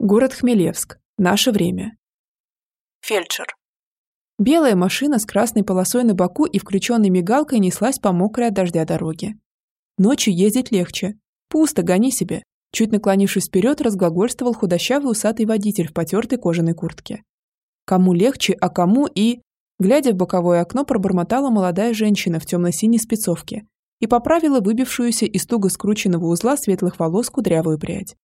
Город Хмелевск. Наше время. Фельдшер. Белая машина с красной полосой на боку и включенной мигалкой неслась по мокрой от дождя дороге. Ночью ездить легче. Пусто, гони себе. Чуть наклонившись вперед, разглагольствовал худощавый усатый водитель в потертой кожаной куртке. Кому легче, а кому и... Глядя в боковое окно, пробормотала молодая женщина в темно-синей спецовке и поправила выбившуюся из туго скрученного узла светлых волос кудрявую прядь.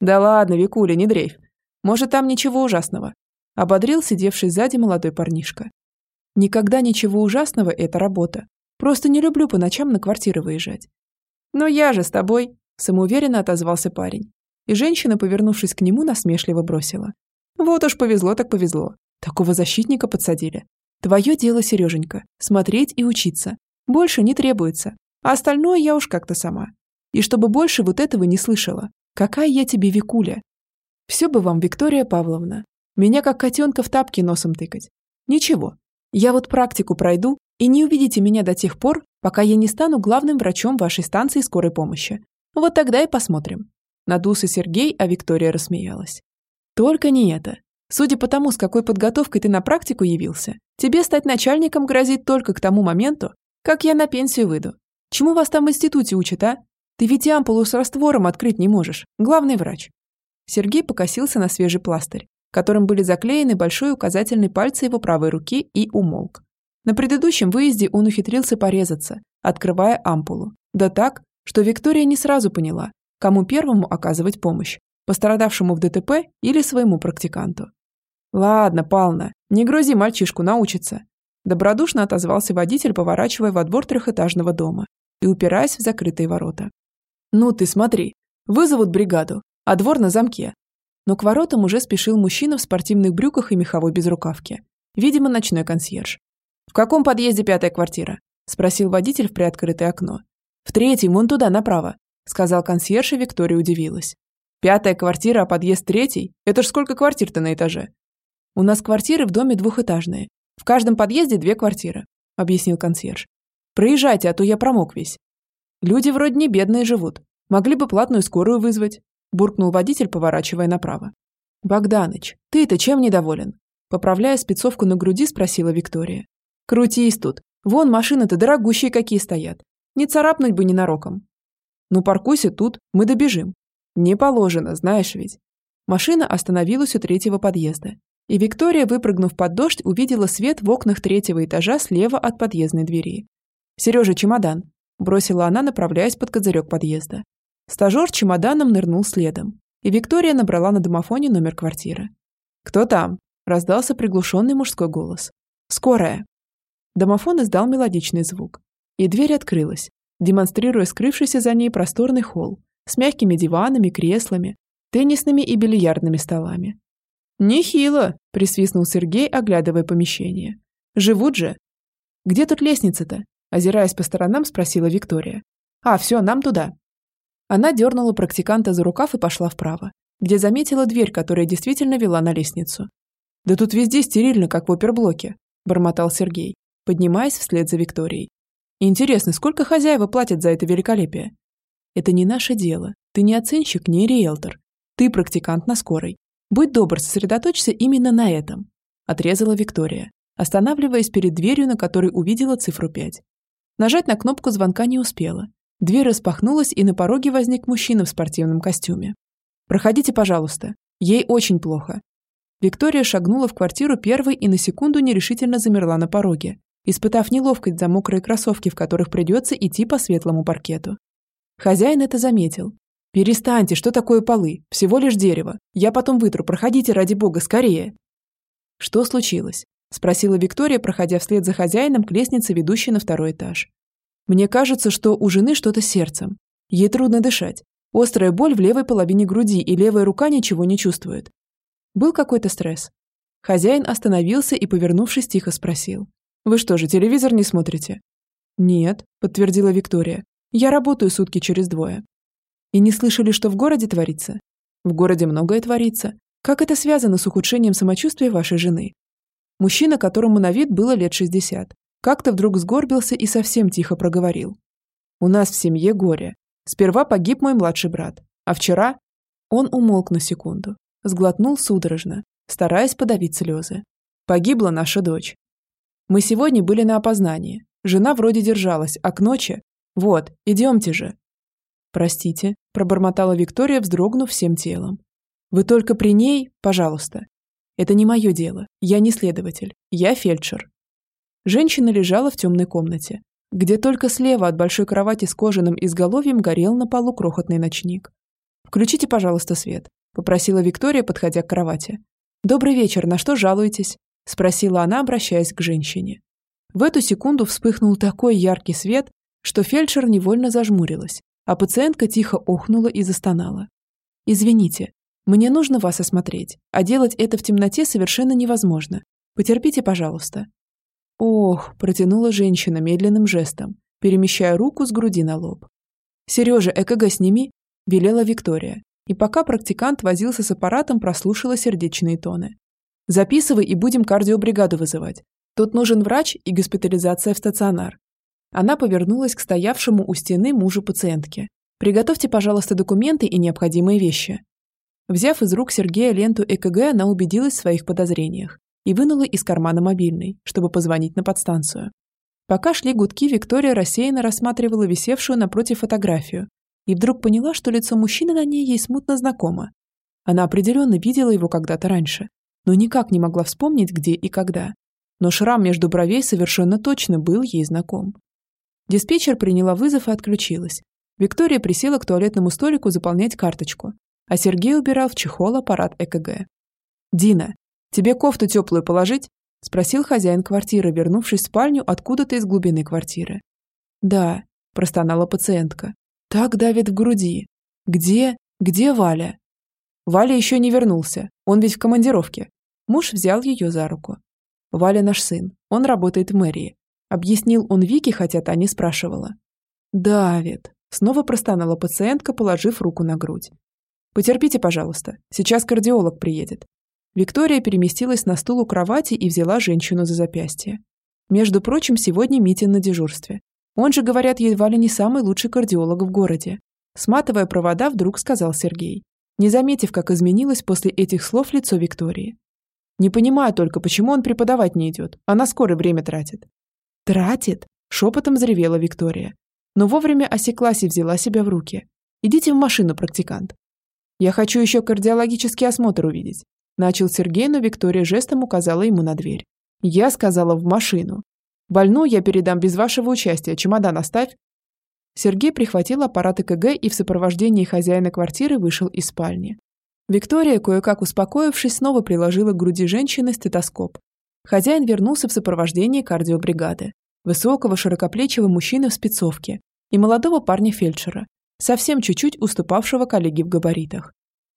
«Да ладно, Викуля, не дрейф. Может, там ничего ужасного?» Ободрил сидевший сзади молодой парнишка. «Никогда ничего ужасного – это работа. Просто не люблю по ночам на квартиры выезжать». «Но я же с тобой», – самоуверенно отозвался парень. И женщина, повернувшись к нему, насмешливо бросила. «Вот уж повезло так повезло. Такого защитника подсадили. Твое дело, Сереженька, смотреть и учиться. Больше не требуется. А остальное я уж как-то сама. И чтобы больше вот этого не слышала, Какая я тебе Викуля? Все бы вам, Виктория Павловна. Меня как котенка в тапки носом тыкать. Ничего. Я вот практику пройду, и не увидите меня до тех пор, пока я не стану главным врачом вашей станции скорой помощи. Вот тогда и посмотрим. Надулся Сергей, а Виктория рассмеялась. Только не это. Судя по тому, с какой подготовкой ты на практику явился, тебе стать начальником грозит только к тому моменту, как я на пенсию выйду. Чему вас там в институте учат, а? Ты ведь ампулу с раствором открыть не можешь. Главный врач. Сергей покосился на свежий пластырь, которым были заклеены большой указательный пальцы его правой руки и умолк. На предыдущем выезде он ухитрился порезаться, открывая ампулу. Да так, что Виктория не сразу поняла, кому первому оказывать помощь, пострадавшему в ДТП или своему практиканту. «Ладно, Пална, не грузи мальчишку, научится», добродушно отозвался водитель, поворачивая во двор трехэтажного дома и упираясь в закрытые ворота. «Ну ты смотри, вызовут бригаду, а двор на замке». Но к воротам уже спешил мужчина в спортивных брюках и меховой безрукавке. Видимо, ночной консьерж. «В каком подъезде пятая квартира?» – спросил водитель в приоткрытое окно. «В третьем, вон туда, направо», – сказал консьерж, и Виктория удивилась. «Пятая квартира, а подъезд третий? Это ж сколько квартир-то на этаже?» «У нас квартиры в доме двухэтажные. В каждом подъезде две квартиры», – объяснил консьерж. «Проезжайте, а то я промок весь». Люди вроде не бедные живут. Могли бы платную скорую вызвать», – буркнул водитель, поворачивая направо. «Богданыч, ты-то чем недоволен?» Поправляя спецовку на груди, спросила Виктория. «Крутись тут. Вон машины-то дорогущие какие стоят. Не царапнуть бы ненароком». «Ну, паркуйся тут, мы добежим». «Не положено, знаешь ведь». Машина остановилась у третьего подъезда, и Виктория, выпрыгнув под дождь, увидела свет в окнах третьего этажа слева от подъездной двери. «Сережа, чемодан», бросила она, направляясь под козырек подъезда. Стажер чемоданом нырнул следом, и Виктория набрала на домофоне номер квартиры. «Кто там?» – раздался приглушенный мужской голос. «Скорая». Домофон издал мелодичный звук, и дверь открылась, демонстрируя скрывшийся за ней просторный холл с мягкими диванами, креслами, теннисными и бильярдными столами. «Нехило!» – присвистнул Сергей, оглядывая помещение. «Живут же!» «Где тут лестница-то?» Озираясь по сторонам, спросила Виктория. «А, все, нам туда». Она дернула практиканта за рукав и пошла вправо, где заметила дверь, которая действительно вела на лестницу. «Да тут везде стерильно, как в оперблоке», – бормотал Сергей, поднимаясь вслед за Викторией. «Интересно, сколько хозяева платят за это великолепие?» «Это не наше дело. Ты не оценщик, не риэлтор. Ты практикант на скорой. Будь добр, сосредоточься именно на этом», – отрезала Виктория, останавливаясь перед дверью, на которой увидела цифру 5. Нажать на кнопку звонка не успела. Дверь распахнулась, и на пороге возник мужчина в спортивном костюме. «Проходите, пожалуйста. Ей очень плохо». Виктория шагнула в квартиру первой и на секунду нерешительно замерла на пороге, испытав неловкость за мокрые кроссовки, в которых придется идти по светлому паркету. Хозяин это заметил. «Перестаньте, что такое полы? Всего лишь дерево. Я потом вытру, проходите, ради бога, скорее!» Что случилось? Спросила Виктория, проходя вслед за хозяином к лестнице, ведущей на второй этаж. Мне кажется, что у жены что-то с сердцем. Ей трудно дышать. Острая боль в левой половине груди, и левая рука ничего не чувствует. Был какой-то стресс. Хозяин остановился и, повернувшись, тихо спросил. «Вы что же, телевизор не смотрите?» «Нет», – подтвердила Виктория. «Я работаю сутки через двое». «И не слышали, что в городе творится?» «В городе многое творится. Как это связано с ухудшением самочувствия вашей жены?» Мужчина, которому на вид было лет 60, как-то вдруг сгорбился и совсем тихо проговорил. «У нас в семье горе. Сперва погиб мой младший брат, а вчера...» Он умолк на секунду, Сглотнул судорожно, стараясь подавить слезы. Погибла наша дочь. Мы сегодня были на опознании. Жена вроде держалась, а к ночи... Вот, идемте же. Простите, пробормотала Виктория, вздрогнув всем телом. Вы только при ней, пожалуйста. Это не мое дело. Я не следователь. Я фельдшер. Женщина лежала в темной комнате, где только слева от большой кровати с кожаным изголовьем горел на полу крохотный ночник. «Включите, пожалуйста, свет», – попросила Виктория, подходя к кровати. «Добрый вечер, на что жалуетесь?» – спросила она, обращаясь к женщине. В эту секунду вспыхнул такой яркий свет, что фельдшер невольно зажмурилась, а пациентка тихо охнула и застонала. «Извините, мне нужно вас осмотреть, а делать это в темноте совершенно невозможно. Потерпите, пожалуйста». «Ох», – протянула женщина медленным жестом, перемещая руку с груди на лоб. «Сережа, ЭКГ сними», – велела Виктория. И пока практикант возился с аппаратом, прослушала сердечные тоны. «Записывай и будем кардиобригаду вызывать. Тут нужен врач и госпитализация в стационар». Она повернулась к стоявшему у стены мужу пациентки. «Приготовьте, пожалуйста, документы и необходимые вещи». Взяв из рук Сергея ленту ЭКГ, она убедилась в своих подозрениях и вынула из кармана мобильный, чтобы позвонить на подстанцию. Пока шли гудки, Виктория рассеянно рассматривала висевшую напротив фотографию и вдруг поняла, что лицо мужчины на ней ей смутно знакомо. Она определенно видела его когда-то раньше, но никак не могла вспомнить, где и когда. Но шрам между бровей совершенно точно был ей знаком. Диспетчер приняла вызов и отключилась. Виктория присела к туалетному столику заполнять карточку, а Сергей убирал в чехол аппарат ЭКГ. «Дина, «Тебе кофту теплую положить?» – спросил хозяин квартиры, вернувшись в спальню откуда-то из глубины квартиры. «Да», – простонала пациентка. «Так давит в груди. Где? Где Валя?» «Валя еще не вернулся. Он ведь в командировке». Муж взял ее за руку. «Валя наш сын. Он работает в мэрии», – объяснил он Вике, хотя та не спрашивала. «Давит», – снова простонала пациентка, положив руку на грудь. «Потерпите, пожалуйста. Сейчас кардиолог приедет. Виктория переместилась на стул у кровати и взяла женщину за запястье. Между прочим, сегодня Митин на дежурстве. Он же, говорят, едва ли не самый лучший кардиолог в городе. Сматывая провода, вдруг сказал Сергей, не заметив, как изменилось после этих слов лицо Виктории. «Не понимаю только, почему он преподавать не идет, а на скорое время тратит». «Тратит?» – шепотом заревела Виктория. Но вовремя осеклась и взяла себя в руки. «Идите в машину, практикант». «Я хочу еще кардиологический осмотр увидеть. Начал Сергей, но Виктория жестом указала ему на дверь. Я сказала в машину. Больную я передам без вашего участия. Чемодан оставь. Сергей прихватил аппарат ЭКГ и в сопровождении хозяина квартиры вышел из спальни. Виктория, кое-как успокоившись, снова приложила к груди женщины стетоскоп. Хозяин вернулся в сопровождении кардиобригады. Высокого, широкоплечего мужчины в спецовке и молодого парня-фельдшера, совсем чуть-чуть уступавшего коллеге в габаритах.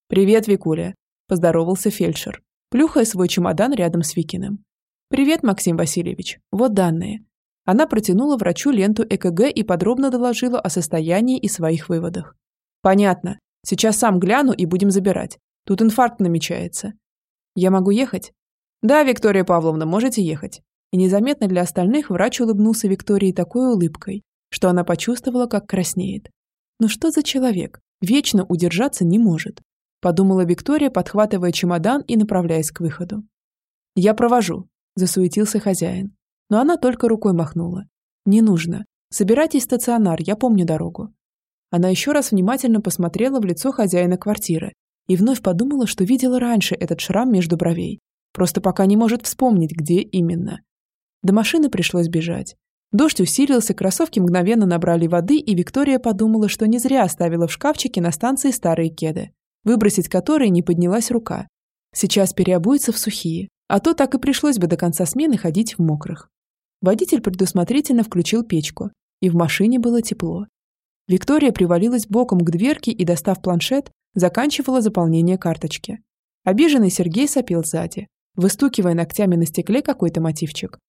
«Привет, Викуля поздоровался фельдшер, плюхая свой чемодан рядом с Викиным. «Привет, Максим Васильевич. Вот данные». Она протянула врачу ленту ЭКГ и подробно доложила о состоянии и своих выводах. «Понятно. Сейчас сам гляну и будем забирать. Тут инфаркт намечается». «Я могу ехать?» «Да, Виктория Павловна, можете ехать». И незаметно для остальных врач улыбнулся Виктории такой улыбкой, что она почувствовала, как краснеет. «Ну что за человек? Вечно удержаться не может подумала Виктория, подхватывая чемодан и направляясь к выходу. «Я провожу», – засуетился хозяин. Но она только рукой махнула. «Не нужно. Собирайтесь в стационар, я помню дорогу». Она еще раз внимательно посмотрела в лицо хозяина квартиры и вновь подумала, что видела раньше этот шрам между бровей. Просто пока не может вспомнить, где именно. До машины пришлось бежать. Дождь усилился, кроссовки мгновенно набрали воды, и Виктория подумала, что не зря оставила в шкафчике на станции старые кеды выбросить которые не поднялась рука. Сейчас переобуется в сухие, а то так и пришлось бы до конца смены ходить в мокрых. Водитель предусмотрительно включил печку, и в машине было тепло. Виктория привалилась боком к дверке и, достав планшет, заканчивала заполнение карточки. Обиженный Сергей сопел сзади, выстукивая ногтями на стекле какой-то мотивчик.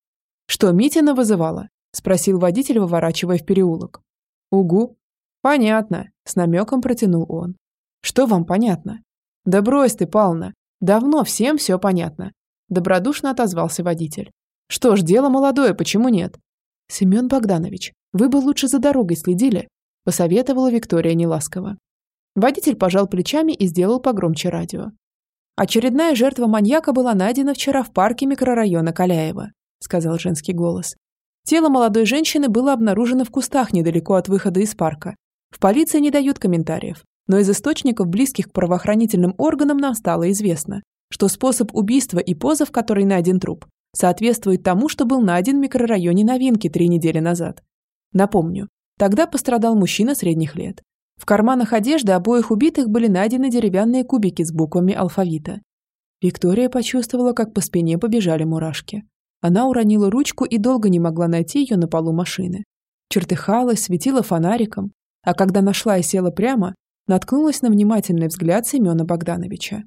«Что, Митина вызывала?» – спросил водитель, выворачивая в переулок. «Угу». «Понятно», – с намеком протянул он. Что вам понятно? Да брось ты, Павловна. Давно всем все понятно. Добродушно отозвался водитель. Что ж, дело молодое, почему нет? Семен Богданович, вы бы лучше за дорогой следили, посоветовала Виктория неласково. Водитель пожал плечами и сделал погромче радио. Очередная жертва маньяка была найдена вчера в парке микрорайона Каляева, сказал женский голос. Тело молодой женщины было обнаружено в кустах недалеко от выхода из парка. В полиции не дают комментариев, но из источников, близких к правоохранительным органам, нам стало известно, что способ убийства и поза, в которой найден труп, соответствует тому, что был найден в микрорайоне Новинки три недели назад. Напомню, тогда пострадал мужчина средних лет. В карманах одежды обоих убитых были найдены деревянные кубики с буквами алфавита. Виктория почувствовала, как по спине побежали мурашки. Она уронила ручку и долго не могла найти ее на полу машины. Чертыхалась, светила фонариком, а когда нашла и села прямо, наткнулась на внимательный взгляд Семена Богдановича.